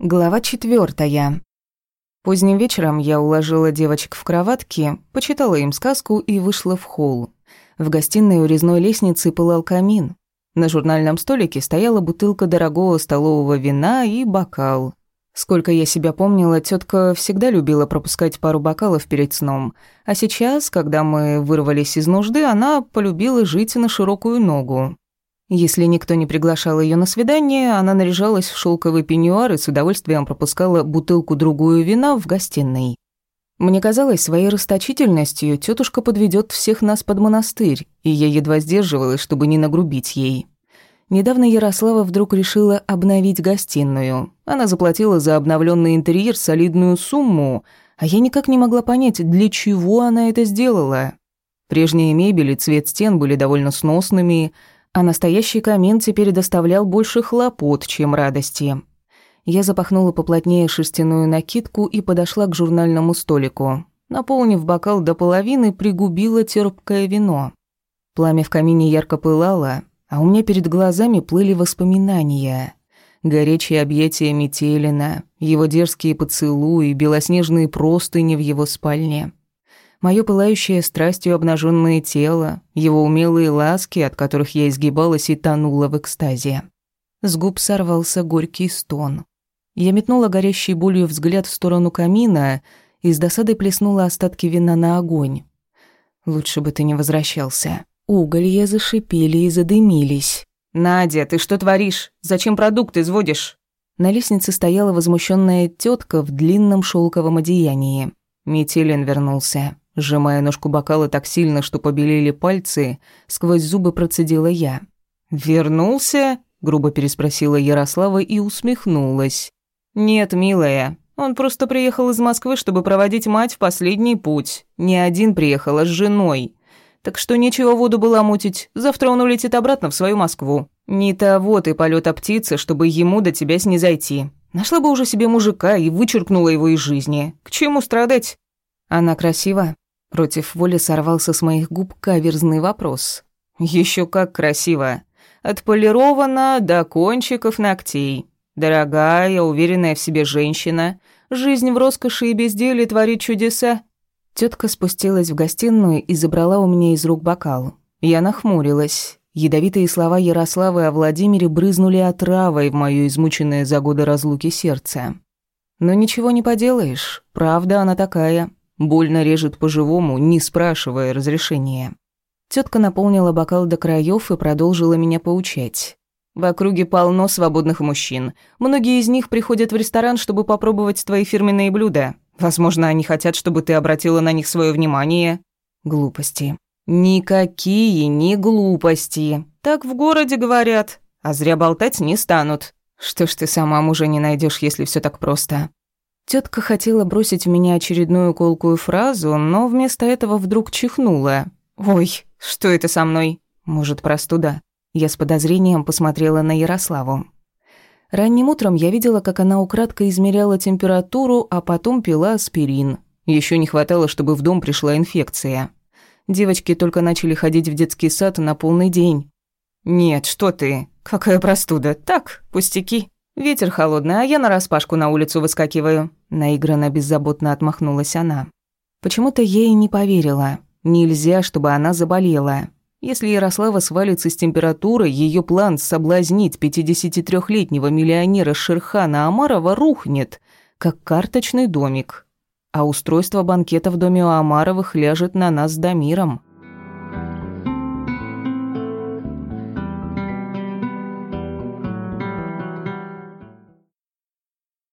Глава четвертая. Поздним вечером я уложила девочек в кроватки, почитала им сказку и вышла в холл. В гостиной у резной лестницы пылал камин. На журнальном столике стояла бутылка дорогого столового вина и бокал. Сколько я себя помнила, тетка всегда любила пропускать пару бокалов перед сном, а сейчас, когда мы вырвались из нужды, она полюбила жить на широкую ногу. Если никто не приглашал ее на свидание, она наряжалась в шелковый пеньюар и с удовольствием пропускала бутылку-другую вина в гостиной. Мне казалось, своей расточительностью тетушка подведет всех нас под монастырь, и я едва сдерживалась, чтобы не нагрубить ей. Недавно Ярослава вдруг решила обновить гостиную. Она заплатила за обновленный интерьер солидную сумму, а я никак не могла понять, для чего она это сделала. Прежние мебели, цвет стен были довольно сносными, а настоящий камин теперь доставлял больше хлопот, чем радости. Я запахнула поплотнее шерстяную накидку и подошла к журнальному столику. Наполнив бокал до половины, пригубила терпкое вино. Пламя в камине ярко пылало, а у меня перед глазами плыли воспоминания. Горячие объятия Метелина, его дерзкие поцелуи, белоснежные простыни в его спальне — Моё пылающее страстью обнаженное тело, его умелые ласки, от которых я изгибалась и тонула в экстазе. С губ сорвался горький стон. Я метнула горящей болью взгляд в сторону камина и с досадой плеснула остатки вина на огонь. Лучше бы ты не возвращался. Уголья зашипели и задымились. «Надя, ты что творишь? Зачем продукты изводишь?» На лестнице стояла возмущенная тетка в длинном шелковом одеянии. Метелин вернулся. Сжимая ножку бокала так сильно, что побелели пальцы, сквозь зубы процедила я. «Вернулся?» — грубо переспросила Ярослава и усмехнулась. «Нет, милая, он просто приехал из Москвы, чтобы проводить мать в последний путь. Не один приехал, а с женой. Так что нечего воду было мутить. Завтра он улетит обратно в свою Москву. Не того ты полета птицы, чтобы ему до тебя снизойти. Нашла бы уже себе мужика и вычеркнула его из жизни. К чему страдать? Она красива? Против воли сорвался с моих губ каверзный вопрос. Еще как красиво. Отполирована до кончиков ногтей. Дорогая, уверенная в себе женщина. Жизнь в роскоши и безделии творит чудеса. Тетка спустилась в гостиную и забрала у меня из рук бокал. Я нахмурилась. Ядовитые слова Ярославы о Владимире брызнули отравой в моё измученное за годы разлуки сердце. Но ничего не поделаешь, правда она такая. Больно режет по-живому, не спрашивая разрешения. Тетка наполнила бокал до краев и продолжила меня поучать. В округе полно свободных мужчин. Многие из них приходят в ресторан, чтобы попробовать твои фирменные блюда. Возможно, они хотят, чтобы ты обратила на них свое внимание. Глупости. Никакие не глупости. Так в городе говорят. А зря болтать не станут. Что ж ты сама мужа не найдешь, если все так просто? Тетка хотела бросить в меня очередную колкую фразу, но вместо этого вдруг чихнула. «Ой, что это со мной? Может, простуда?» Я с подозрением посмотрела на Ярославу. Ранним утром я видела, как она украдкой измеряла температуру, а потом пила аспирин. Еще не хватало, чтобы в дом пришла инфекция. Девочки только начали ходить в детский сад на полный день. «Нет, что ты? Какая простуда? Так, пустяки». Ветер холодный, а я нараспашку на улицу выскакиваю. Наигранно беззаботно отмахнулась она. Почему-то ей не поверила. Нельзя, чтобы она заболела. Если Ярослава свалится с температурой, ее план соблазнить 53-летнего миллионера Шерхана Амарова рухнет, как карточный домик. А устройство банкета в доме у Амаровых ляжет на нас с Дамиром.